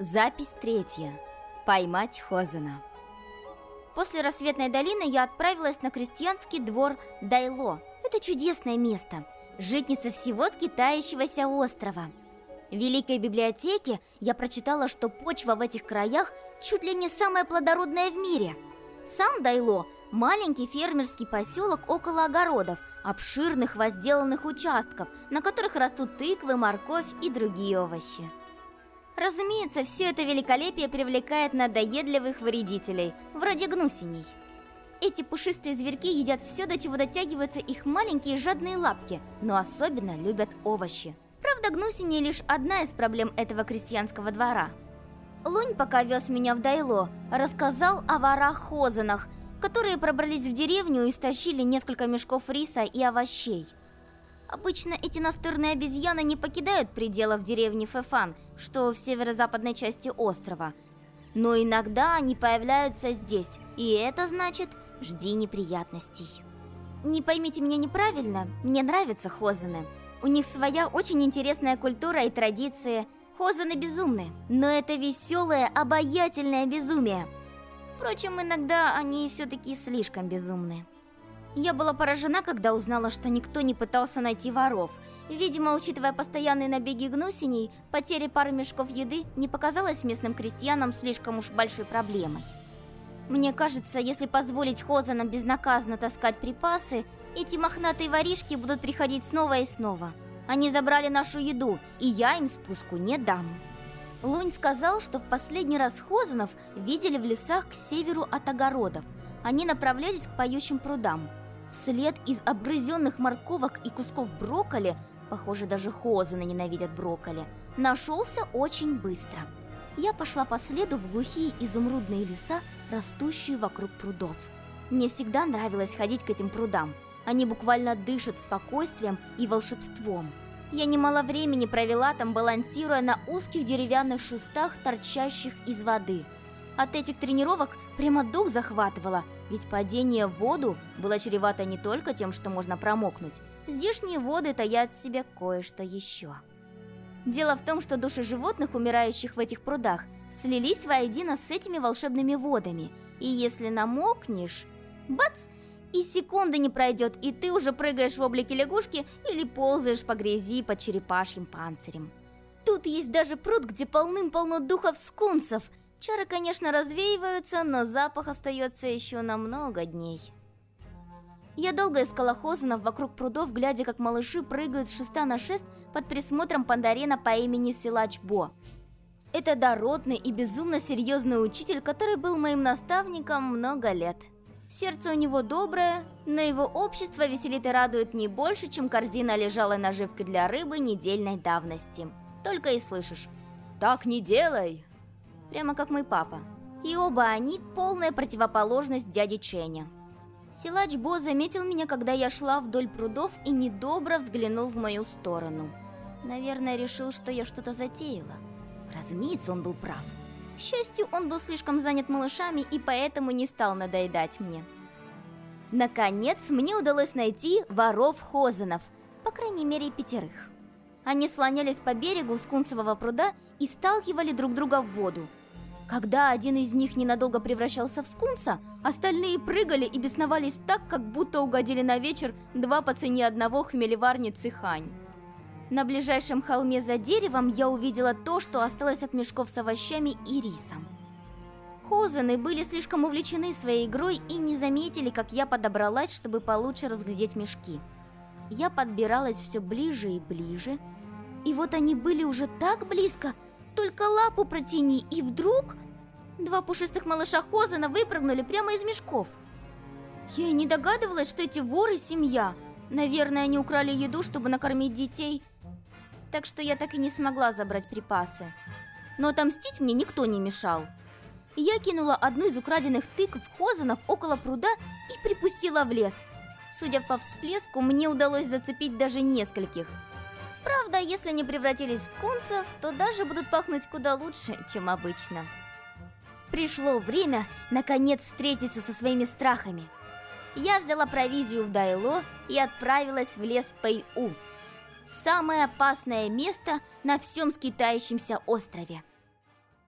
Запись третья. Поймать Хозена. После рассветной долины я отправилась на крестьянский двор Дайло. Это чудесное место. Житница всего скитающегося острова. В Великой библиотеке я прочитала, что почва в этих краях чуть ли не самая плодородная в мире. Сам Дайло – маленький фермерский поселок около огородов, обширных возделанных участков, на которых растут тыквы, морковь и другие овощи. Разумеется, все это великолепие привлекает надоедливых вредителей, вроде гнусеней. Эти пушистые зверьки едят все, до чего дотягиваются их маленькие жадные лапки, но особенно любят овощи. Правда, гнусени лишь одна из проблем этого крестьянского двора. Лунь, пока вез меня в Дайло, рассказал о ворах-хозанах, которые пробрались в деревню и стащили несколько мешков риса и овощей. Обычно эти настырные обезьяны не покидают пределов деревни Фефан, что в северо-западной части острова. Но иногда они появляются здесь, и это значит «жди неприятностей». Не поймите меня неправильно, мне нравятся хозаны. У них своя очень интересная культура и традиции. Хозаны безумны, но это веселое, обаятельное безумие. Впрочем, иногда они все-таки слишком безумны. Я была поражена, когда узнала, что никто не пытался найти воров. Видимо, учитывая постоянные набеги гнусеней, потеря пары мешков еды не показалась местным крестьянам слишком уж большой проблемой. Мне кажется, если позволить Хозанам безнаказанно таскать припасы, эти мохнатые воришки будут приходить снова и снова. Они забрали нашу еду, и я им спуску не дам. Лунь сказал, что в последний раз Хозанов видели в лесах к северу от огородов. Они направлялись к поющим прудам. След из обгрызенных морковок и кусков брокколи, похоже, даже хозаны ненавидят брокколи, нашелся очень быстро. Я пошла по следу в глухие изумрудные леса, растущие вокруг прудов. Мне всегда нравилось ходить к этим прудам. Они буквально дышат спокойствием и волшебством. Я немало времени провела там, балансируя на узких деревянных шестах, торчащих из воды. От этих тренировок прямо дух захватывало – ведь падение в воду было чревато не только тем, что можно промокнуть. Здешние воды таят в себе кое-что еще. Дело в том, что души животных, умирающих в этих прудах, слились воедино с этими волшебными водами. И если намокнешь, бац, и секунды не пройдет, и ты уже прыгаешь в облике лягушки или ползаешь по грязи под черепашьим панцирем. Тут есть даже пруд, где полным-полно духов скунсов, Чары, конечно, развеиваются, но запах остается еще на много дней. Я долго искала хозанов вокруг прудов, глядя, как малыши прыгают с шеста на шест под присмотром пандарена по имени Силач Бо. Это дородный и безумно серьезный учитель, который был моим наставником много лет. Сердце у него доброе, но его общество веселит и радует не больше, чем корзина лежалой наживки для рыбы недельной давности. Только и слышишь «Так не делай!» Прямо как мой папа. И оба они полная противоположность дяде Ченя. Силач Бо заметил меня, когда я шла вдоль прудов и недобро взглянул в мою сторону. Наверное, решил, что я что-то затеяла. Разумеется, он был прав. К счастью, он был слишком занят малышами и поэтому не стал надоедать мне. Наконец, мне удалось найти воров-хозенов, по крайней мере пятерых. Они слонялись по берегу скунсового пруда и сталкивали друг друга в воду. Когда один из них ненадолго превращался в скунса, остальные прыгали и бесновались так, как будто угодили на вечер два по цене одного хмелеварни Цихань. На ближайшем холме за деревом я увидела то, что осталось от мешков с овощами и рисом. Хозаны были слишком увлечены своей игрой и не заметили, как я подобралась, чтобы получше разглядеть мешки. Я подбиралась все ближе и ближе, и вот они были уже так близко, только лапу протяни, и вдруг... Два пушистых малыша Хозена выпрыгнули прямо из мешков. Я и не догадывалась, что эти воры – семья. Наверное, они украли еду, чтобы накормить детей. Так что я так и не смогла забрать припасы. Но отомстить мне никто не мешал. Я кинула одну из украденных тыкв Хозенов около пруда и припустила в лес. Судя по всплеску, мне удалось зацепить даже нескольких – Правда, если не превратились в скунсов, то даже будут пахнуть куда лучше, чем обычно. Пришло время, наконец, встретиться со своими страхами. Я взяла провизию в Дайло и отправилась в лес Пэй-У. Самое опасное место на всем скитающемся острове.